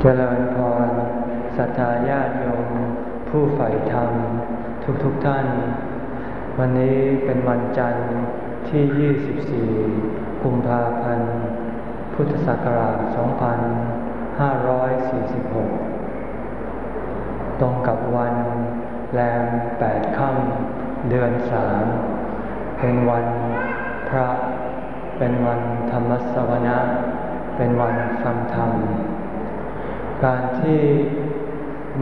เจริญพรสัทธาญาติโยมผู้ใฝ่ธรรม ทุกๆทท่าน วันนี้เป็นวันจันทร์ที่ 24 กุมภาพันธ์ พุทธศักราช 2546 ตรงกับวันแรม8ค่ำเดือน 3 เป็นวันพระ เป็นวันธรรมสวนะ เป็นวันฟังธรรม การที่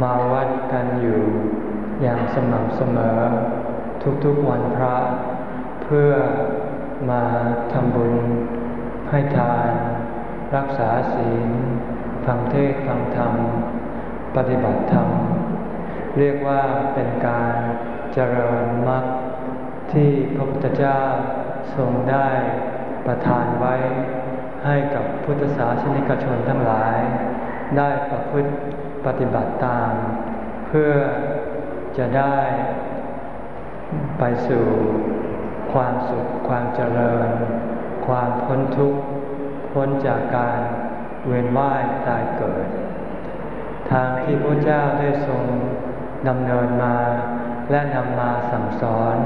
มาวัดกันอยู่อย่างสม่ำเสมอ ทุกๆวันพระ เพื่อมาทำบุญให้ทาน รักษาศีลฟังเทศฟังธรรม ปฏิบัติธรรม เรียกว่าเป็นการเจริญมรรคที่พระพุทธเจ้าทรงได้ประทานไว้ให้กับพุทธศาสนิกชนทั้งหลาย ได้ประพฤติปฏิบัติตาม เพื่อจะได้ไปสู่ความสุขความเจริญ ความพ้นทุกข์ พ้นจากการเวียนว่ายตายเกิด ทางที่พระเจ้าได้ทรงดำเนินมา และนำมาสั่งสอน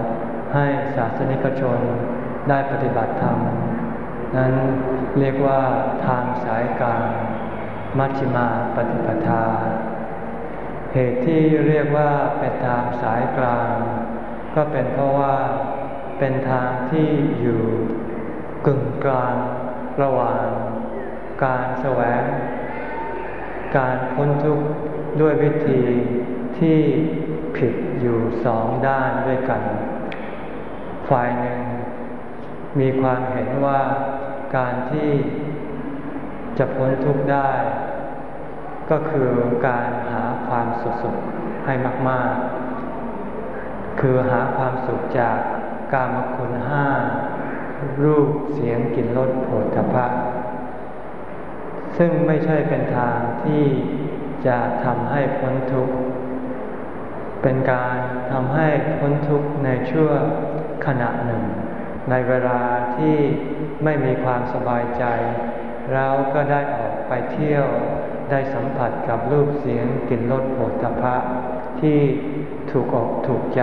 ให้ศาสนิกชนได้ปฏิบัติธรรม นั้นเรียกว่าทางสายกลาง มัชฌิมาปฏิปทา เหตุที่เรียกว่าเป็นทางสายกลาง ก็เป็นเพราะว่าเป็นทางที่อยู่กึ่งกลางระหว่างการแสวง การพ้นทุกข์ด้วยวิธีที่ผิดอยู่สองด้านด้วยกัน ฝ่ายหนึ่งมีความเห็นว่าการที่ จะพ้นทุกข์ได้ ก็คือการหาความสุขให้มาก ๆ คือหาความสุขจากกามคุณห้า รูปเสียงกลิ่นรสโผฏฐัพพะซึ่งไม่ใช่เป็นทางที่จะทำให้พ้นทุกข์ เป็นการทำให้พ้นทุกข์ในชั่วขณะหนึ่ง ในเวลาที่ไม่มีความสบายใจ เราก็ได้ออกไปเที่ยว ได้สัมผัสกับรูปเสียงกลิ่นรสโผฏฐพะที่ถูกอกถูกใจ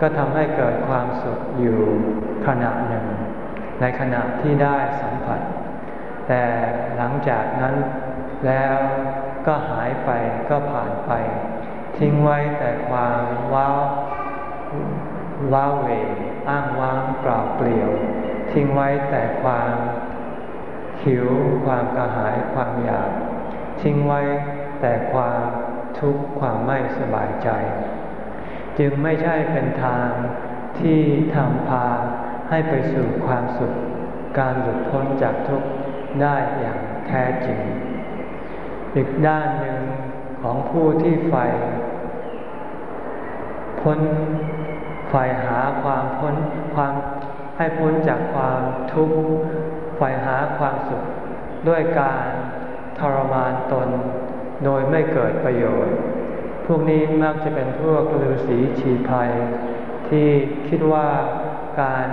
ก็ทำให้เกิดความสุขอยู่ขณะหนึ่ง ในขณะที่ได้สัมผัส แต่หลังจากนั้นแล้วก็หายไปก็ผ่านไป ทิ้งไว้แต่ความว้าวว้าเวอ้างว้างเปล่าเปลี่ยว ทิ้งไว้แต่ความ หิวความกระหายความอยาก ทิ้งไว้แต่ความทุกข์ความไม่สบายใจ จึงไม่ใช่เป็นทางที่ทำพาให้ไปสู่ความสุข การหลุดพ้นจากทุกข์ได้อย่างแท้จริง อีกด้านหนึ่งของผู้ที่ใฝ่พ้นใฝ่หาความพ้นความให้พ้นจากความทุกข์ ใฝ่หาความสุขด้วยการทรมานตน โดยไม่เกิดประโยชน์ พวกนี้มักจะเป็นพวกฤาษีชีภัย ที่คิดว่าการ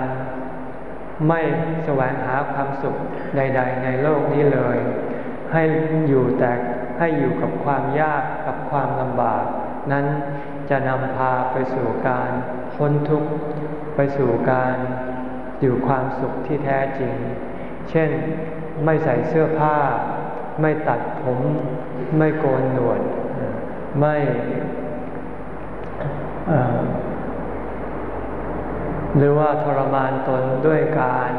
ไม่แสวงหาความสุขใด ๆ ในโลกนี้เลย ให้อยู่แต่ให้อยู่กับความยากกับความลำบาก นั้นจะนำพาไปสู่การพ้นทุกข์ ไปสู่การอยู่ความสุขที่แท้จริง เช่นไม่ใส่เสื้อผ้า ไม่ตัดผม ไม่โกนหนวด ไม่หรือว่าทรมานตนด้วยการ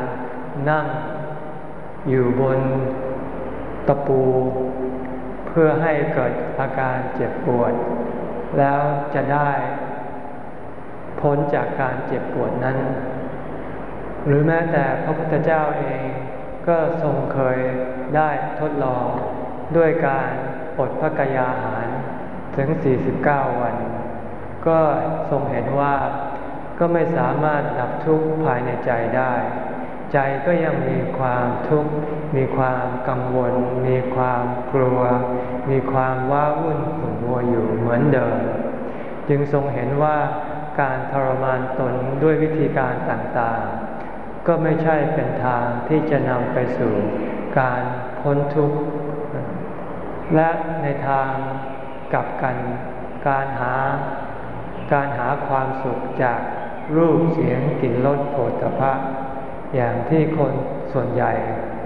นั่งอยู่บนตะปู เพื่อให้เกิดอาการเจ็บปวด แล้วจะได้พ้นจากการเจ็บปวดนั้น หรือแม้แต่พระพุทธเจ้าเอง ก็ทรงเคยได้ทดลองด้วยการอดพระกยาหารถึง 49 วัน ก็ทรงเห็นว่าก็ไม่สามารถดับทุกข์ภายในใจได้ ใจก็ยังมีความทุกข์ มีความกังวล มีความกลัว มีความว้าวุ่นขุ่นมัวอยู่เหมือนเดิม จึงทรงเห็นว่าการทรมานตนด้วยวิธีการต่างๆ ก็ไม่ใช่เป็นทางที่จะนำไปสู่การพ้นทุกข์ และในทางกลับกัน การหาการหาความสุขจากรูปเสียงกลิ่นรสโผฏฐพะ อย่างที่คนส่วนใหญ่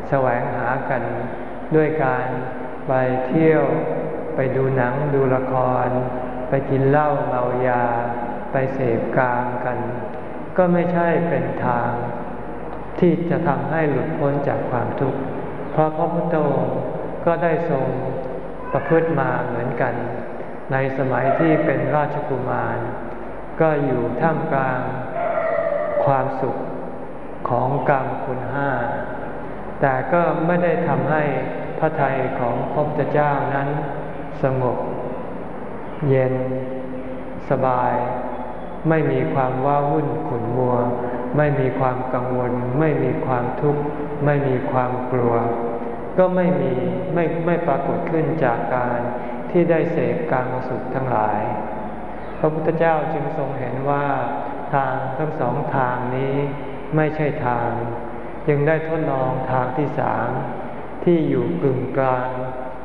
แสวงหากันด้วยการไปเที่ยวไปดูหนังดูละคร ไปกินเหล้าเมายา ไปเสพกามกัน ก็ไม่ใช่เป็นทาง ที่จะทำให้หลุดพ้นจากความทุกข์เพราะพระพุทธองค์ก็ได้ทรงประพฤติมาเหมือนกัน ในสมัยที่เป็นราชกุมาร ก็อยู่ท่ามกลางความสุขของกรรมคุณห้า แต่ก็ไม่ได้ทำให้พระทัยของพระพุทธเจ้านั้น สงบ เย็น สบาย ไม่มีความว้าวุ่นขุ่นมัว ไม่มีความกังวล ไม่มีความทุกข์ ไม่มีความกลัว ก็ไม่มีไม่ไม่ปรากฏขึ้นจากการที่ได้เสกการมสุขทั้งหลาย พระพุทธเจ้าจึงทรงเห็นว่าทางทั้งสองทางนี้ไม่ใช่ทาง จึงได้ทดลองทางที่สามที่อยู่กึ่งกลาง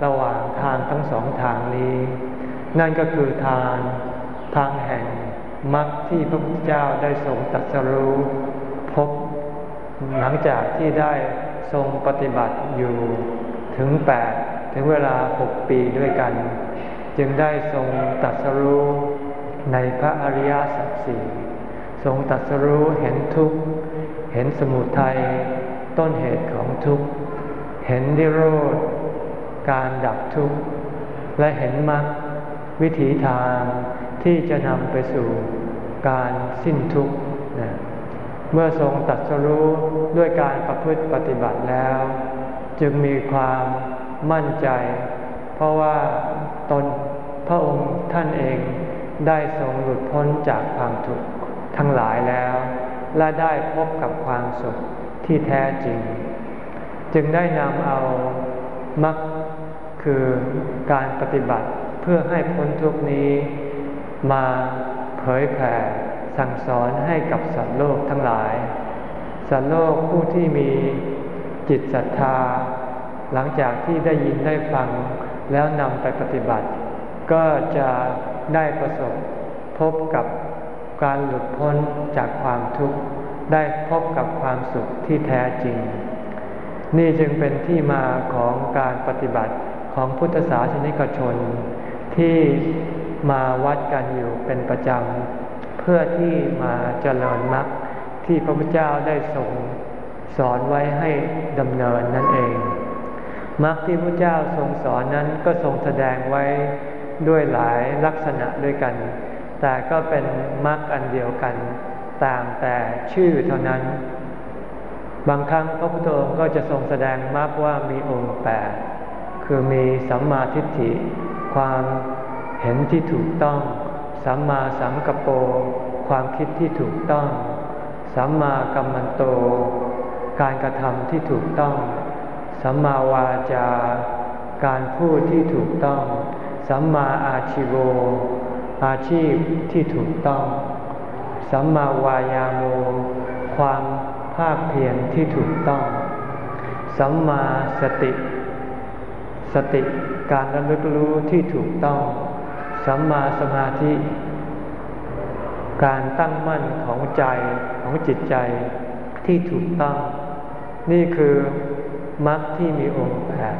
ระหว่างทางทั้งสองทางนี้ นั่นก็คือทางทางแห่ง มรรคที่พระพุทธเจ้าได้ทรงตัดสรู้พบหลังจากที่ได้ทรงปฏิบัติอยู่ถึงแปดถึงเวลาหกปีด้วยกัน จึงได้ทรงตัดสรู้ในพระอริยสัจสี่ทรงตัดสรู้เห็นทุกข์ เห็นสมุทัยต้นเหตุของทุกข์ เห็นนิโรธ การดับทุกข์ และเห็นมรรควิถีทาง ที่จะนำไปสู่การสิ้นทุกข์นะเมื่อทรงตัดสรู้ด้วยการประพฤติปฏิบัติแล้ว จึงมีความมั่นใจ เพราะว่าตนพระองค์ท่านเองได้ทรงหลุดพ้นจากความทุกข์ทั้งหลายแล้ว และได้พบกับความสุขที่แท้จริง จึงได้นำเอามรรคคือการปฏิบัติเพื่อให้พ้นทุกนี้ มาเผยแผ่สั่งสอนให้กับสัตว์โลกทั้งหลาย สัตว์โลกผู้ที่มีจิตศรัทธา หลังจากที่ได้ยินได้ฟังแล้วนำไปปฏิบัติ ก็จะได้ประสบพบกับการหลุดพ้นจากความทุกข์ ได้พบกับความสุขที่แท้จริง นี่จึงเป็นที่มาของการปฏิบัติของพุทธศาสนิกชน ที่ มาวัดกันอยู่เป็นประจำ เพื่อที่มาเจริญมรรคที่พระพุทธเจ้าได้ทรงสอนไว้ให้ดำเนินนั่นเองมรรคที่พระเจ้าทรงสอนนั้นก็ทรงแสดงไว้ด้วยหลายลักษณะด้วยกัน แต่ก็เป็นมรรคอันเดียวกัน ต่างแต่ชื่อเท่านั้น บางครั้งพระพุทธองค์ก็จะทรงแสดงมรรคว่ามีองค์แปดคือมีสัมมาทิฏฐิ ความ เห็นที่ถูกต้อง สัมมาสังกปรความคิดที่ถูกต้อง สัมมากัมมันโต การกระทำที่ถูกต้อง สัมมาวาจา การพูดที่ถูกต้อง สัมมาอาชิโว อาชีพที่ถูกต้อง สัมมาวายาโม ความภาคเพียรที่ถูกต้อง สัมมาสติ สติการระลึกรู้ที่ถูกต้อง สัมมาสมาธิ การตั้งมั่นของใจของจิตใจที่ถูกต้อง นี่คือมรรคที่มีองค์แปด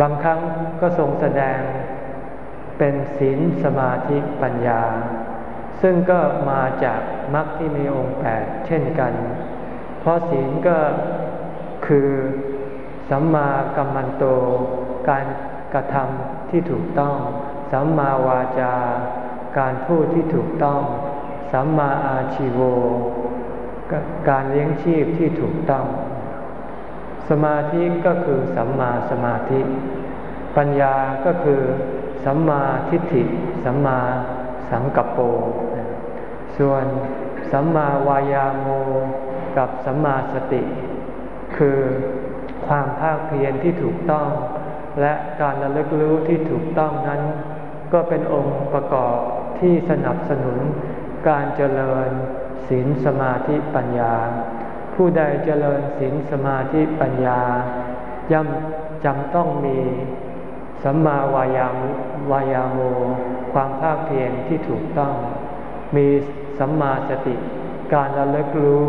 บางครั้งก็ทรงแสดงเป็นศีลสมาธิปัญญา ซึ่งก็มาจากมรรคที่มีองค์แปดเช่นกัน เพราะศีลก็คือสัมมากัมมันโต การกระทำที่ถูกต้อง สัมมาวาจาการพูดที่ถูกต้อง สัมมาอาชีโว การเลี้ยงชีพที่ถูกต้อง สมาธิก็คือสัมมาสมาธิ ปัญญาก็คือสัมมาทิฏฐิ สัมมาสังกัปโป ส่วนสัมมาวายาโมกับสัมมาสติ คือความภาคเพียรที่ถูกต้อง และการระลึกรู้ที่ถูกต้องนั้น ก็เป็นองค์ประกอบที่สนับสนุนการเจริญศีลสมาธิปัญญา ผู้ใดเจริญศีลสมาธิปัญญาย่อมจำต้องมีสัมมาวายามวายาโม ความภาคเพียรที่ถูกต้อง มีสัมมาสติการระลึกรู้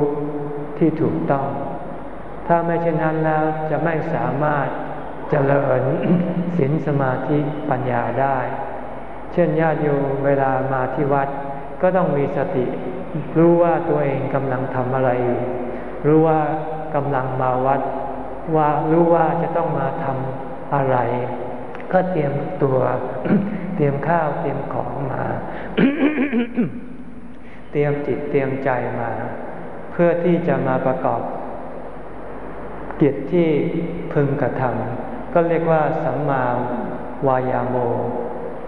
ที่ถูกต้อง ถ้าไม่เช่นนั้นแล้วจะไม่สามารถเจริญศีลสมาธิปัญญาได้ เช่นญาติโยมเวลามาที่วัด ก็ต้องมีสติ รู้ว่าตัวเองกำลังทำอะไรอยู่ รู้ว่ากำลังมาวัด ว่ารู้ว่าจะต้องมาทำอะไร ก็เตรียมตัว เตรียมข้าวเตรียมของมา เตรียมจิตเตรียมใจมา เพื่อที่จะมาประกอบกิจที่พึงกระทำก็เรียกว่าสัมมาวายาโม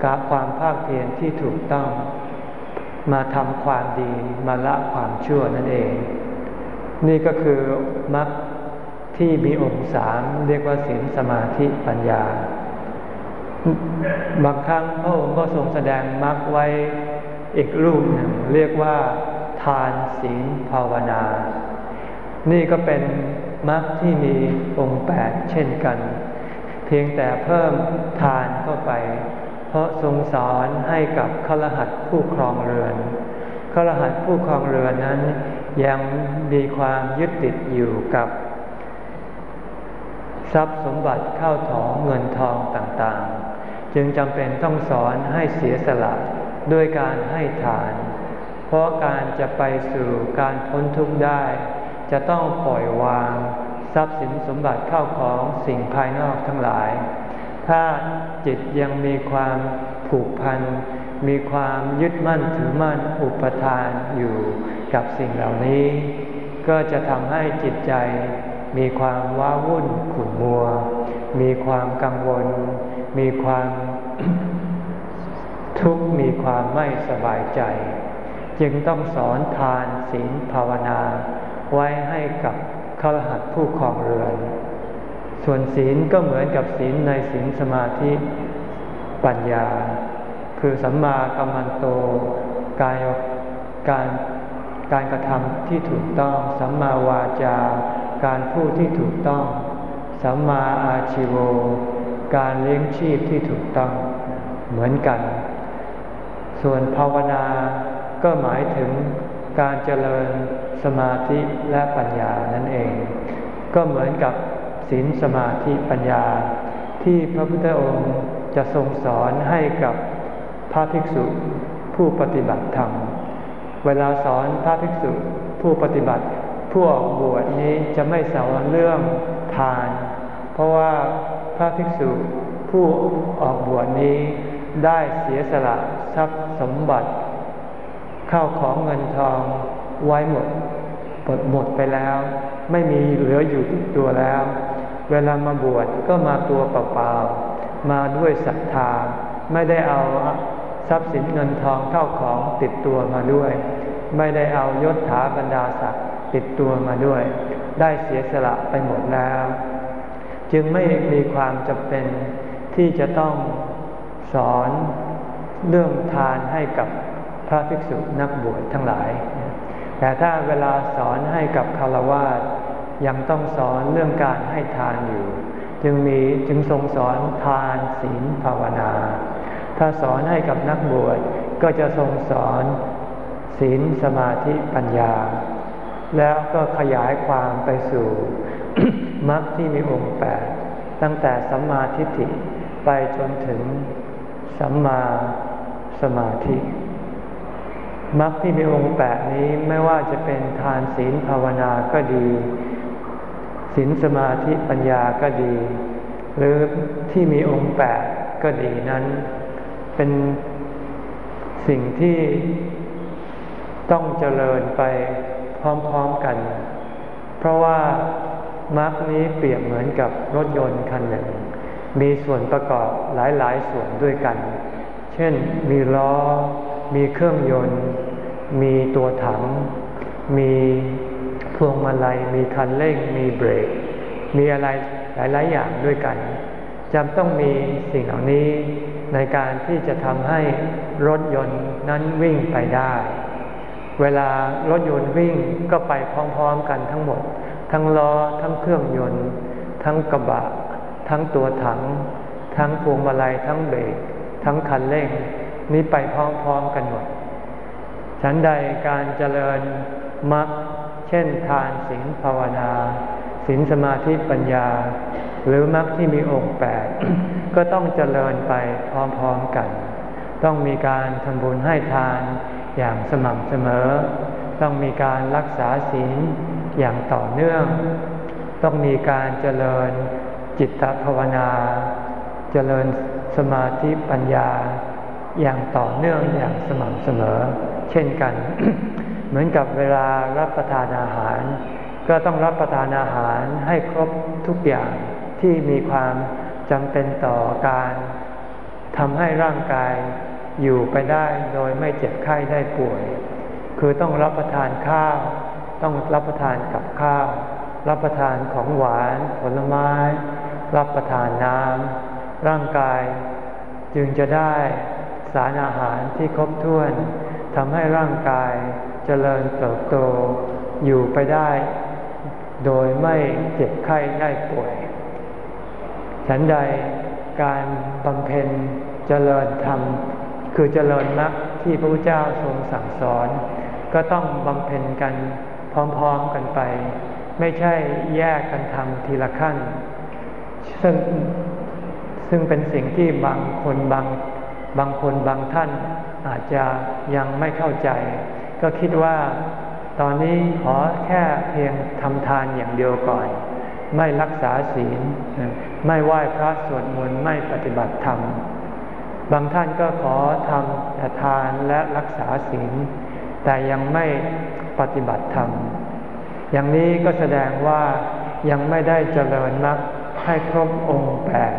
กะความภาคเพียรที่ถูกต้อง มาทำความดีมาละความชั่วนั่นเอง นี่ก็คือมรรคที่มีองค์สามเรียกว่าศีลสมาธิปัญญาบางครั้งพระองค์ก็ทรงแสดงมรรคไว้อีกรูปหนึ่ง เรียกว่า ทานศีลภาวนา นี่ก็เป็นมรรคที่มีองค์แปดเช่นกัน เพียงแต่เพิ่มทานเข้าไป เพราะทรงสอนให้กับขรหัสผู้ครองเรือนขรหัสผู้ครองเรือนนั้น ยังมีความยึดติดอยู่กับ ทรัพย์สมบัติเข้าถองเงินทองต่างๆ จึงจำเป็นต้องสอนให้เสียสละด้วยการให้ทาน เพราะการจะไปสู่การพ้นทุกข์ได้ จะต้องปล่อยวาง ทรัพย์สินสมบัติเข้าของสิ่งภายนอกทั้งหลาย ถ้าจิตยังมีความผูกพัน มีความยึดมั่นถือมั่นอุปทานอยู่กับสิ่งเหล่านี้ ก็จะทำให้จิตใจมีความว้าวุ่นขุ่นมัว มีความกังวล มีความทุกข์มีความไม่สบายใจ จึงต้องสอนทานศีลภาวนา ไว้ให้กับขรหัสผู้ครองเรือน ส่วนศีลก็เหมือนกับศีลในศีลสมาธิปัญญา คือสัมมากัมมันโตกายการการกระทำที่ถูกต้อง สัมมาวาจาการพูดที่ถูกต้อง สัมมาอาชิโว การเลี้ยงชีพที่ถูกต้องเหมือนกัน ส่วนภาวนาก็หมายถึงการเจริญสมาธิและปัญญานั่นเอง ก็เหมือนกับ ศีลสมาธิปัญญา ที่พระพุทธองค์จะทรงสอนให้กับพระภิกษุผู้ปฏิบัติธรรม เวลาสอนพระภิกษุผู้ปฏิบัติผู้ออกบวชนี้จะไม่สอนเรื่องทาน เพราะว่าพระภิกษุผู้ออกบวชนี้ได้เสียสละทรัพย์สมบัติ เข้าของเงินทองไว้หมดหมดหมดไปแล้ว ไม่มีเหลืออยู่ตัวแล้ว เวลามาบวชก็มาตัวเปล่าๆมาด้วยศรัทธา ไม่ได้เอาทรัพย์สินเงินทองเข้าของติดตัวมาด้วย ไม่ได้เอายศถาบรรดาศักดิ์ติดตัวมาด้วย ได้เสียสละไปหมดแล้ว จึงไม่มีความจำเป็นที่จะต้องสอนเรื่องทานให้กับพระภิกษุนักบวชทั้งหลาย แต่ถ้าเวลาสอนให้กับคารวะ ยังต้องสอนเรื่องการให้ทานอยู่ จึงมีจึงทรงสอนทานศีลภาวนา ถ้าสอนให้กับนักบวชก็จะทรงสอนศีลสมาธิปัญญา แล้วก็ขยายความไปสู่มรรคที่มีองค์แปดตั้งแต่สัมมาทิฏฐิไปจนถึงสัมมาสมาธิมรรคที่มีองค์แปดนี้ไม่ว่าจะเป็นทานศีลภาวนาก็ดี ศีลสมาธิปัญญาก็ดี หรือที่มีองค์แปดก็ดีนั้น เป็นสิ่งที่ต้องเจริญไปพร้อมๆกัน เพราะว่ามรรคนี้เปรียบเหมือนกับรถยนต์คันหนึ่ง มีส่วนประกอบหลายๆส่วนด้วยกัน เช่นมีล้อ มีเครื่องยนต์ มีตัวถัง มี พวงมาลัยมีคันเร่งมีเบรก มีอะไรหลาย ๆ อย่างด้วยกันจำต้องมีสิ่งเหล่านี้ในการที่จะทำให้รถยนต์นั้นวิ่งไปได้ เวลารถยนต์วิ่งก็ไปพร้อม ๆ กันทั้งหมด ทั้งล้อ ทั้งเครื่องยนต์ ทั้งกระบะ ทั้งตัวถัง ทั้งพวงมาลัย ทั้งเบรก ทั้งคันเร่ง นี้ไปพร้อม ๆ กันหมด ฉันใดการเจริญมรรค เช่นทานศีลภาวนาศีลสมาธิปัญญา หรือมรรคที่มีองค์แปดก็ต้องเจริญไปพร้อมๆกัน ต้องมีการทำบุญให้ทานอย่างสม่ำเสมอ ต้องมีการรักษาศีลอย่างต่อเนื่อง ต้องมีการเจริญจิตภาวนา เจริญสมาธิปัญญาอย่างต่อเนื่องอย่างสม่ำเสมอ เช่นกัน เหมือนกับเวลารับประทานอาหาร ก็ต้องรับประทานอาหารให้ครบทุกอย่างที่มีความจำเป็นต่อการทำให้ร่างกายอยู่ไปได้โดยไม่เจ็บไข้ได้ป่วย คือต้องรับประทานข้าว ต้องรับประทานกับข้าว รับประทานของหวานผลไม้ รับประทานน้ำร่างกาย จึงจะได้สารอาหารที่ครบถ้วน ทำให้ร่างกายเจริญเติบโตอยู่ไปได้ โดยไม่เจ็บไข้ได้ป่วย ฉันใดการบำเพ็ญเจริญธรรม คือเจริญมรรคที่พระพุทธเจ้าทรงสั่งสอน ก็ต้องบำเพ็ญกันพร้อมๆกันไป ไม่ใช่แยกกันทำทีละขั้น ซึ่งซึ่งเป็นสิ่งที่บางคนบางบางคนบางท่าน อาจจะยังไม่เข้าใจ ก็คิดว่าตอนนี้ขอแค่เพียงทำทานอย่างเดียวก่อน ไม่รักษาศีล ไม่ไหว้พระสวดมนต์ไม่ปฏิบัติธรรม บางท่านก็ขอทำทานและรักษาศีล แต่ยังไม่ปฏิบัติธรรม อย่างนี้ก็แสดงว่ายังไม่ได้เจริญมรรคให้ครบองค์แปด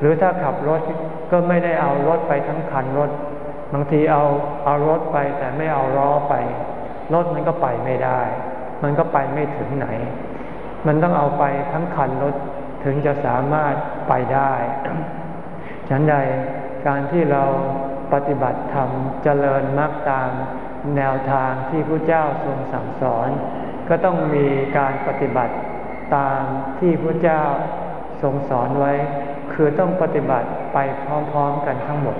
หรือถ้าขับรถก็ไม่ได้เอารถไปทั้งคันรถ บางทีเอาเอารถไปแต่ไม่เอาล้อไป รถมันก็ไปไม่ได้ มันก็ไปไม่ถึงไหน มันต้องเอาไปทั้งคันรถถึงจะสามารถไปได้ฉันใดการที่เราปฏิบัติธรรมเจริญมรรคตามแนวทางที่พระเจ้าทรงสั่งสอน ก็ต้องมีการปฏิบัติตามที่พระเจ้าทรงสอนไว้ คือต้องปฏิบัติไปพร้อมๆกันทั้งหมด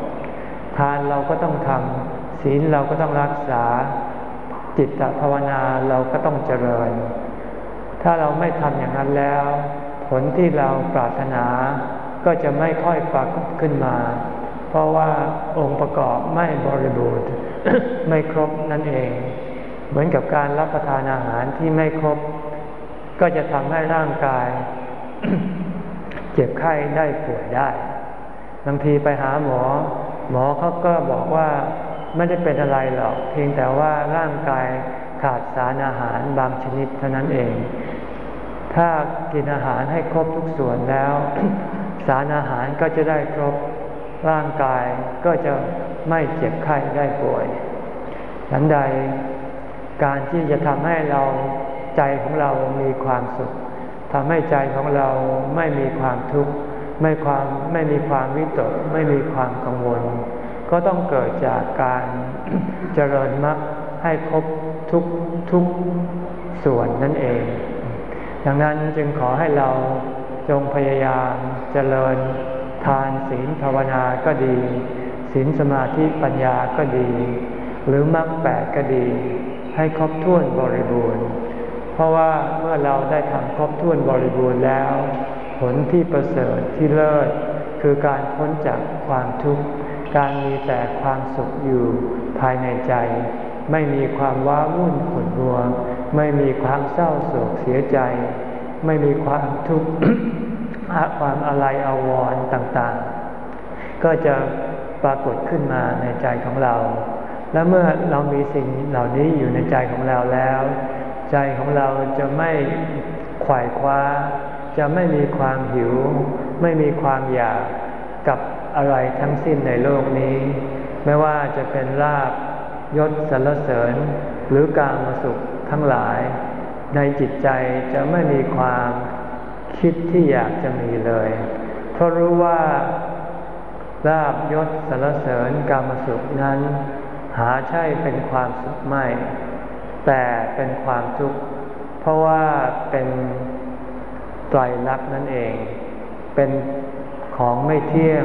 ทานเราก็ต้องทำศีลเราก็ต้องรักษา จิตภาวนาเราก็ต้องเจริญ ถ้าเราไม่ทำอย่างนั้นแล้ว ผลที่เราปรารถนาก็จะไม่ค่อยปรากฏขึ้นมา เพราะว่าองค์ประกอบไม่บริบูรณ์ไม่ครบนั่นเอง เหมือนกับการรับประทานอาหารที่ไม่ครบ ก็จะทำให้ร่างกาย เจ็บไข้ได้ป่วยได้บางทีไปหาหมอ หมอเขาก็บอกว่าไม่ได้เป็นอะไรหรอก เพียงแต่ว่าร่างกายขาดสารอาหารบางชนิดเท่านั้นเอง ถ้ากินอาหารให้ครบทุกส่วนแล้ว สารอาหารก็จะได้ครบร่างกายก็จะไม่เจ็บไข้ได้ป่วยฉันใดการที่จะทำให้เราใจของเรามีความสุขทำให้ใจของเราไม่มีความทุกข์ ไม่ความไม่มีความวิตกไม่มีความกังวล ก็ต้องเกิดจากการเจริญมรรคให้ครบทุกทุกส่วนนั่นเอง ดังนั้นจึงขอให้เราจงพยายามเจริญทานศีลภาวนาก็ดีศีลสมาธิปัญญาก็ดี หรือมรรคแปดก็ดี ให้ครบถ้วนบริบูรณ์ เพราะว่าเมื่อเราได้ทำครบถ้วนบริบูรณ์แล้ว ผลที่ประเสริฐที่เลิศคือการพ้นจากความทุกข์ การมีแต่ความสุขอยู่ภายในใจ ไม่มีความว้าวุ่นขุ่นมัว ไม่มีความเศร้าโศกเสียใจ ไม่มีความทุกข์ความอะไรอาวรณ์ต่างๆ ก็จะปรากฏขึ้นมาในใจของเรา และเมื่อเรามีสิ่งเหล่านี้อยู่ในใจของเราแล้ว ใจของเราจะไม่ขวายคว้า จะไม่มีความหิว ไม่มีความอยากกับอะไรทั้งสิ้นในโลกนี้ ไม่ว่าจะเป็นลาบยศสรรเสริญ หรือการมาสุขทั้งหลาย ในจิตใจจะไม่มีความคิดที่อยากจะมีเลยเพราะรู้ว่าลาบยศสรรเสริญกามสุขนั้น หาใช่เป็นความสุขไม่ แต่เป็นความทุกข์เพราะว่าเป็น ไตรลักษณ์นั่นเอง เป็นของไม่เที่ยง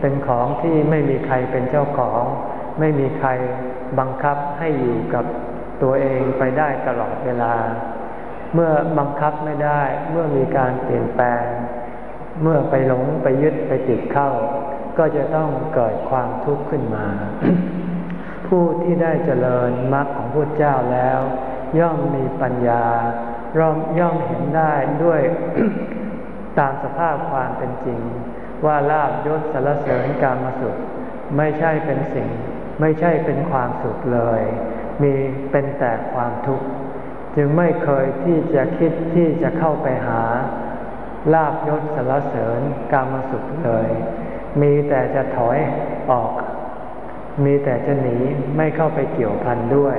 เป็นของที่ไม่มีใครเป็นเจ้าของ ไม่มีใครบังคับให้อยู่กับตัวเองไปได้ตลอดเวลา เมื่อบังคับไม่ได้ เมื่อมีการเปลี่ยนแปลง เมื่อไปหลงไปยึดไปติดเข้า ก็จะต้องเกิดความทุกข์ขึ้นมา ผู้ที่ได้เจริญมรรคของพระเจ้าแล้ว ย่อมมีปัญญา ย่อมย่อมเห็นได้ด้วยตามสภาพความเป็นจริง ว่าลาบยศสารเสริญการมาสุข ไม่ใช่เป็นสิ่ง ไม่ใช่เป็นความสุขเลย มีเป็นแต่ความทุกข์จึงไม่เคยที่จะคิดที่จะเข้าไปหา ลาบยศสารเสริญการมาสุขเลย มีแต่จะถอยออก มีแต่จะหนีไม่เข้าไปเกี่ยวพันด้วย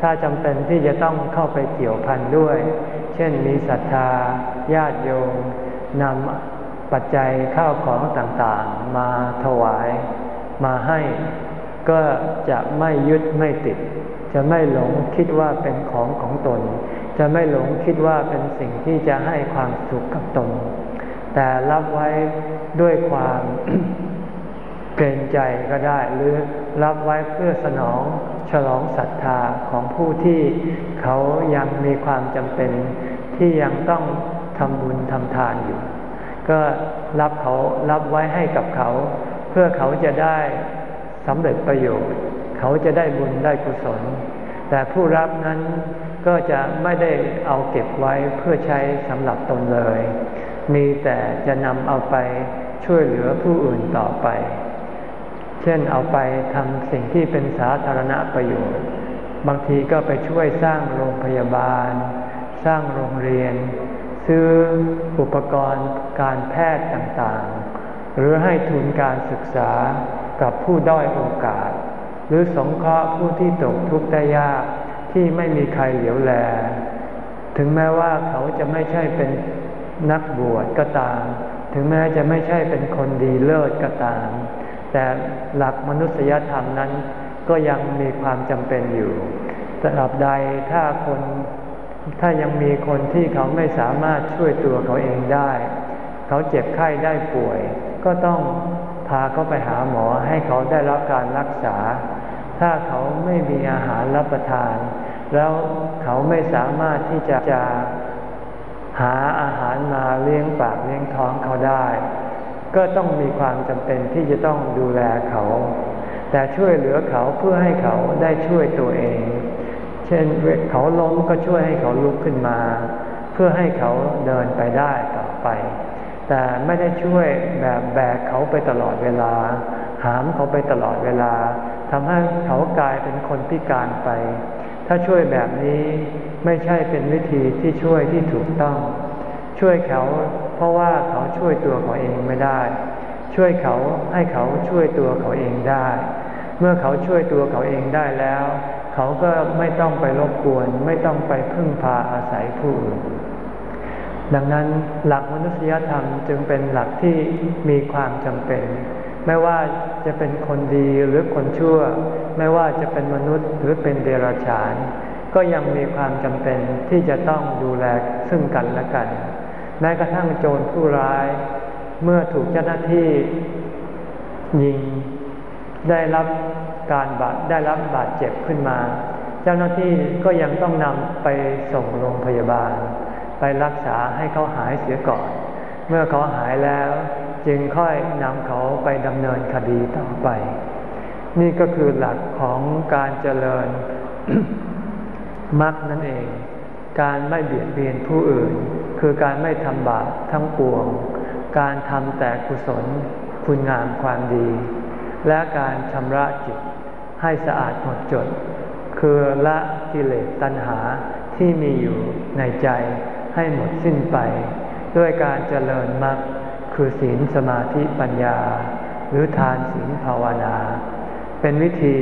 ถ้าจำเป็นที่จะต้องเข้าไปเกี่ยวพันด้วย เช่นมีศรัทธาญาติโยมนำปัจจัยข้าวของต่างๆ มาถวายมาให้ก็จะไม่ยึดไม่ติด จะไม่หลงคิดว่าเป็นของของตน จะไม่หลงคิดว่าเป็นสิ่งที่จะให้ความสุขกับตน แต่รับไว้ด้วยความเกรงใจก็ได้หรือ รับไว้เพื่อสนองฉลองศรัทธาของผู้ที่เขายังมีความจำเป็นที่ยังต้องทำบุญทำทานอยู่ ก็รับเขารับไว้ให้กับเขา เพื่อเขาจะได้สำเร็จประโยชน์ เขาจะได้บุญได้กุศล แต่ผู้รับนั้นก็จะไม่ได้เอาเก็บไว้เพื่อใช้สำหรับตนเลย มีแต่จะนำเอาไปช่วยเหลือผู้อื่นต่อไป เช่นเอาไปทำสิ่งที่เป็นสาธารณประโยชน์ บางทีก็ไปช่วยสร้างโรงพยาบาล สร้างโรงเรียน ซื้ออุปกรณ์การแพทย์ต่างๆ หรือให้ทุนการศึกษากับผู้ด้อยโอกาส หรือสงเคราะห์ผู้ที่ตกทุกข์ได้ยากที่ไม่มีใครเหลียวแล ถึงแม้ว่าเขาจะไม่ใช่เป็นนักบวชก็ตาม ถึงแม้จะไม่ใช่เป็นคนดีเลิศก็ตาม แต่หลักมนุษยธรรมนั้นก็ยังมีความจำเป็นอยู่ตราบใดถ้าคนถ้ายังมีคนที่เขาไม่สามารถช่วยตัวเขาเองได้ เขาเจ็บไข้ได้ป่วย ก็ต้องพาเขาไปหาหมอให้เขาได้รับการรักษา ถ้าเขาไม่มีอาหารรับประทาน แล้วเขาไม่สามารถที่จะจะหาอาหารมาเลี้ยงปากเลี้ยงท้องเขาได้ ก็ต้องมีความจำเป็นที่จะต้องดูแลเขา แต่ช่วยเหลือเขาเพื่อให้เขาได้ช่วยตัวเอง เช่นเขาล้มก็ช่วยให้เขาลุกขึ้นมา เพื่อให้เขาเดินไปได้ต่อไป แต่ไม่ได้ช่วยแบบแบกเขาไปตลอดเวลา หามเขาไปตลอดเวลาทำให้เขากลายเป็นคนพิการไป ถ้าช่วยแบบนี้ไม่ใช่เป็นวิธีที่ช่วยที่ถูกต้อง ช่วยเขา เพราะว่าเขาช่วยตัวเขาเองไม่ได้ ช่วยเขาให้เขาช่วยตัวเขาเองได้ เมื่อเขาช่วยตัวเขาเองได้แล้ว เขาก็ไม่ต้องไปรบกวน ไม่ต้องไปพึ่งพาอาศัยผู้อื่นดังนั้นหลักมนุษยธรรมจึงเป็นหลักที่มีความจำเป็น ไม่ว่าจะเป็นคนดีหรือคนชั่ว ไม่ว่าจะเป็นมนุษย์หรือเป็นเดรัจฉาน ก็ยังมีความจำเป็นที่จะต้องดูแลซึ่งกันและกัน แม้กระทั่งโจรผู้ร้าย เมื่อถูกเจ้าหน้าที่ยิงได้รับการบาดได้รับบาดเจ็บขึ้นมา เจ้าหน้าที่ก็ยังต้องนำไปส่งโรงพยาบาล ไปรักษาให้เขาหายเสียก่อน เมื่อเขาหายแล้ว จึงค่อยนำเขาไปดำเนินคดีต่อไป นี่ก็คือหลักของการเจริญมรรคนั่นเอง การไม่เบียดเบียนผู้อื่น คือการไม่ทำบาปทั้งปวง การทำแต่กุศล คุณงามความดี และการชำระจิตให้สะอาดหมดจด คือละกิเลสตัณหาที่มีอยู่ในใจให้หมดสิ้นไป ด้วยการเจริญมรรคคือศีลสมาธิปัญญา หรือทานศีลภาวนา เป็นวิธี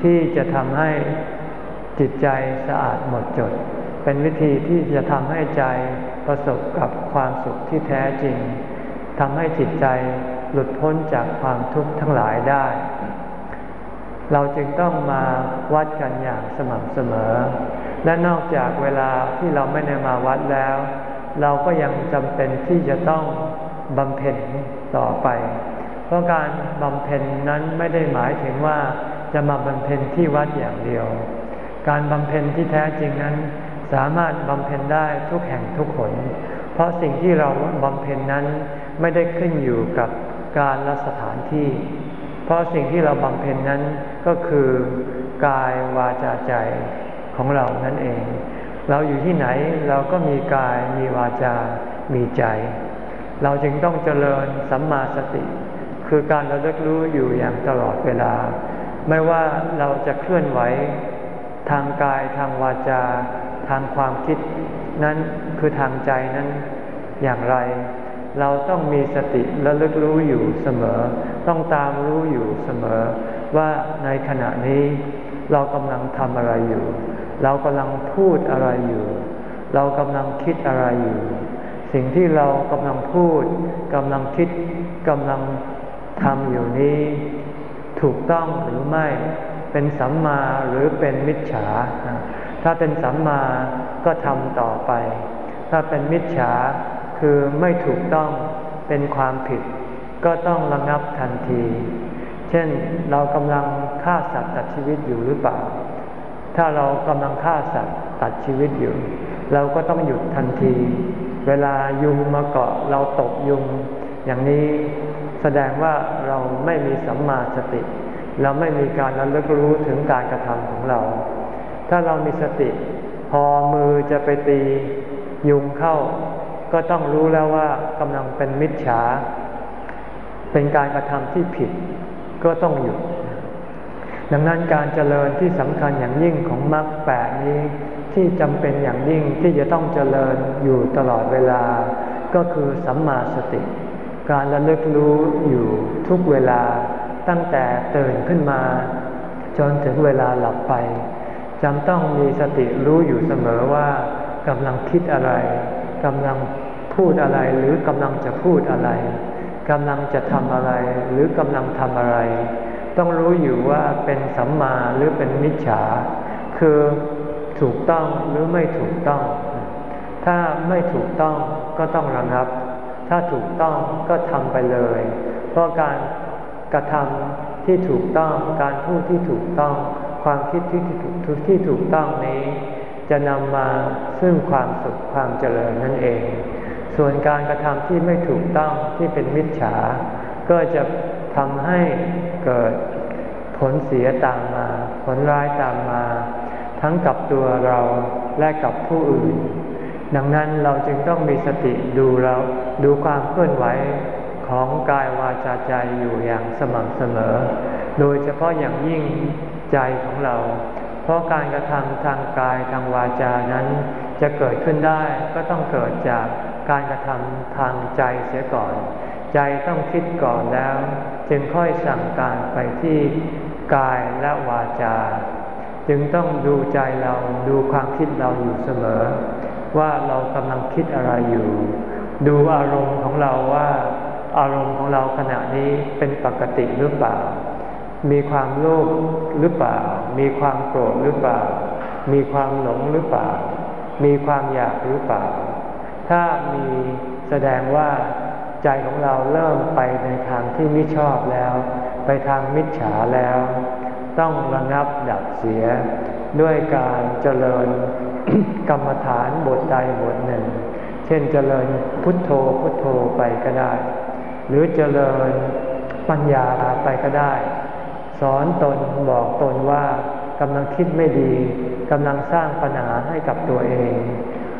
ที่จะทำให้จิตใจสะอาดหมดจด เป็นวิธีที่จะทำให้ใจ ประสบกับความสุขที่แท้จริงทำให้จิตใจหลุดพ้นจากความทุกข์ทั้งหลายได้ เราจึงต้องมาวัดกันอย่างสม่ำเสมอ และนอกจากเวลาที่เราไม่ได้มาวัดแล้ว เราก็ยังจำเป็นที่จะต้องบำเพ็ญต่อไป เพราะการบำเพ็ญนั้นไม่ได้หมายถึงว่าจะมาบำเพ็ญที่วัดอย่างเดียว การบำเพ็ญที่แท้จริงนั้น สามารถบำเพ็ญได้ทุกแห่งทุกคนเพราะสิ่งที่เราบำเพ็ญนั้นไม่ได้ขึ้นอยู่กับการและสถานที่ เพราะสิ่งที่เราบำเพ็ญนั้นก็คือกายวาจาใจของเรานั่นเอง เราอยู่ที่ไหนเราก็มีกายมีวาจา มีใจ เราจึงต้องเจริญสัมมาสติ คือการระลึกรู้อยู่อย่างตลอดเวลา ไม่ว่าเราจะเคลื่อนไหวทางกายทางวาจา ทางความคิดนั้นคือทางใจนั้นอย่างไร เราต้องมีสติระลึกรู้อยู่เสมอ ต้องตามรู้อยู่เสมอ ว่าในขณะนี้เรากำลังทำอะไรอยู่ เรากำลังพูดอะไรอยู่ เรากำลังคิดอะไรอยู่ สิ่งที่เรากำลังพูดกำลังคิดกำลังทำอยู่นี้ ถูกต้องหรือไม่เป็นสัมมาหรือเป็นมิจฉา ถ้าเป็นสัมมาก็ทำต่อไป ถ้าเป็นมิจฉาคือไม่ถูกต้องเป็นความผิด ก็ต้องระงับทันที เช่นเรากำลังฆ่าสัตว์ตัดชีวิตอยู่หรือเปล่า ถ้าเรากำลังฆ่าสัตว์ตัดชีวิตอยู่ เราก็ต้องหยุดทันที เวลายุงมาเกาะเราตกยุง อย่างนี้แสดงว่าเราไม่มีสัมมาสติ เราไม่มีการระลึกรู้ถึงการกระทำของเรา ถ้าเรามีสติ พอมือจะไปตียุงเข้า ก็ต้องรู้แล้วว่ากำลังเป็นมิจฉา เป็นการกระทำที่ผิด ก็ต้องหยุด ดังนั้นการเจริญที่สำคัญอย่างยิ่งของมรรคแปดนี้ที่จำเป็นอย่างยิ่งที่จะต้องเจริญอยู่ตลอดเวลา ก็คือสัมมาสติ การระลึกรู้อยู่ทุกเวลาตั้งแต่ตื่นขึ้นมา จนถึงเวลาหลับไป จำต้องมีสติรู้อยู่เสมอว่ากำลังคิดอะไรกำลังพูดอะไรหรือกำลังจะพูดอะไรกำลังจะทำอะไรหรือกำลังทำอะไร ต้องรู้อยู่ว่าเป็นสัมมาหรือเป็นมิจฉา คือถูกต้องหรือไม่ถูกต้อง ถ้าไม่ถูกต้องก็ต้องระงับ ถ้าถูกต้องก็ทำไปเลย เพราะการกระทำที่ถูกต้องการพูดที่ถูกต้อง ความคิดที่ถูกที่ถูกต้องนี้ จะนำมาซึ่งความสุขความเจริญนั่นเอง ส่วนการกระทำที่ไม่ถูกต้องที่เป็นมิจฉา ก็จะทำให้เกิดผลเสียตามมา ผลร้ายตามมา ทั้งกับตัวเราและกับผู้อื่น ดังนั้นเราจึงต้องมีสติดูเราดูความเคลื่อนไหวของกายวาจาใจอยู่อย่างสม่ำเสมอ โดยเฉพาะอย่างยิ่ง ใจของเรา เพราะการกระทำทางกายทางวาจานั้น จะเกิดขึ้นได้ก็ต้องเกิดจากการกระทำทางใจเสียก่อน ใจต้องคิดก่อนแล้ว จึงค่อยสั่งการไปที่กายและวาจา จึงต้องดูใจเราดูความคิดเราอยู่เสมอ ว่าเรากำลังคิดอะไรอยู่ ดูอารมณ์ของเราว่า อารมณ์ของเราขณะนี้เป็นปกติหรือเปล่า มีความโลภหรือเปล่า มีความโกรธหรือเปล่า มีความหลงหรือเปล่า มีความอยากหรือเปล่า ถ้ามีแสดงว่าใจของเราเริ่มไปในทางที่ไม่ชอบแล้ว ไปทางมิจฉาแล้ว ต้องระงับดับเสีย ด้วยการเจริญกรรมฐานบทใดบทหนึ่ง เช่นเจริญพุทโธพุทโธไปก็ได้ หรือเจริญปัญญาไปก็ได้ สอนตนบอกตนว่ากำลังคิดไม่ดีกำลังสร้างปัญหาให้กับตัวเอง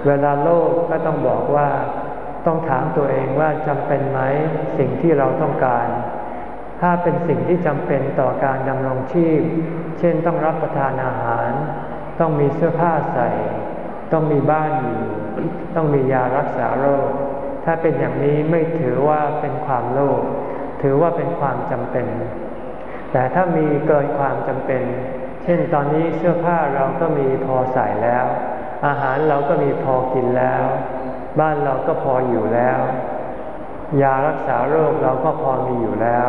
เวลาโลภก็ต้องบอกว่า ต้องถามตัวเองว่าจำเป็นไหมสิ่งที่เราต้องการ ถ้าเป็นสิ่งที่จำเป็นต่อการดำรงชีพ เช่นต้องรับประทานอาหาร ต้องมีเสื้อผ้าใส่ ต้องมีบ้านอยู่ต้องมียารักษาโรค ถ้าเป็นอย่างนี้ไม่ถือว่าเป็นความโลภถือว่าเป็นความจำเป็น แต่ถ้ามีเกินความจำเป็น เช่นตอนนี้เสื้อผ้าเราก็มีพอใส่แล้ว อาหารเราก็มีพอกินแล้ว บ้านเราก็พออยู่แล้ว ยารักษาโรคเราก็พอมีอยู่แล้ว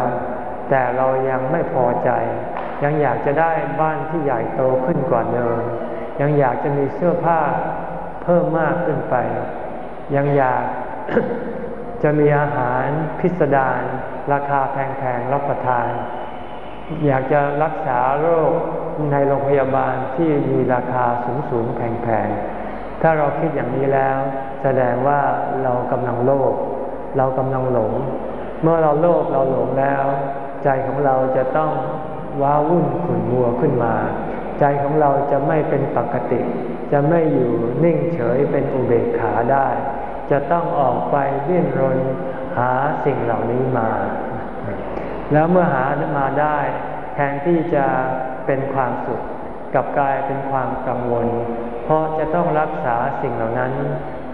แต่เรายังไม่พอใจ ยังอยากจะได้บ้านที่ใหญ่โตขึ้นกว่าเดิม ยังอยากจะมีเสื้อผ้าเพิ่มมากขึ้นไป ยังอยากจจะมีอาหารพิสดารราคาแพงๆรับประทาน อยากจะรักษาโรคในโรงพยาบาลที่มีราคาสูงๆแพงๆ ถ้าเราคิดอย่างนี้แล้ว แสดงว่าเรากำลังโลภ เรากำลังหลง เมื่อเราโลภเราหลงแล้ว ใจของเราจะต้องว้าวุ่นขุ่นมัวขึ้นมา ใจของเราจะไม่เป็นปกติ จะไม่อยู่นิ่งเฉยเป็นอุเบกขาได้ จะต้องออกไปดิ้นรนหาสิ่งเหล่านี้มา แล้วเมื่อหามาได้แทนที่จะเป็นความสุขกับกลายเป็นความกังวล เพราะจะต้องรักษาสิ่งเหล่านั้น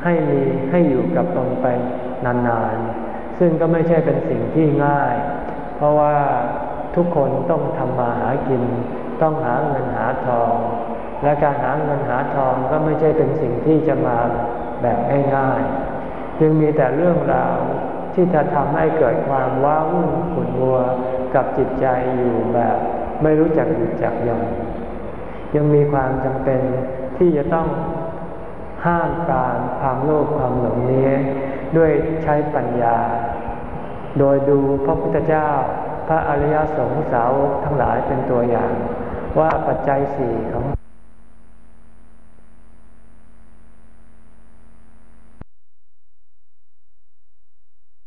ให้มีให้อยู่กับตนไปนานๆ ซึ่งก็ไม่ใช่เป็นสิ่งที่ง่าย เพราะว่าทุกคนต้องทำมาหากิน ต้องหาเงินหาทอง และการหาเงินหาทองก็ไม่ใช่เป็นสิ่งที่จะมาแบบง่ายๆ จึงมีแต่เรื่องราว ที่จะทำให้เกิดความว้าวุ่นขุ่นมัวกับจิตใจอยู่แบบไม่รู้จักหยุดจักย่อนยังมีความจำเป็นที่จะต้องห้ามการความโลภความหลงนี้ ด้วยใช้ปัญญา โดยดูพระพุทธเจ้า พระอริยสงสาวกทั้งหลายเป็นตัวอย่าง ว่าปัจจัยสี่ของ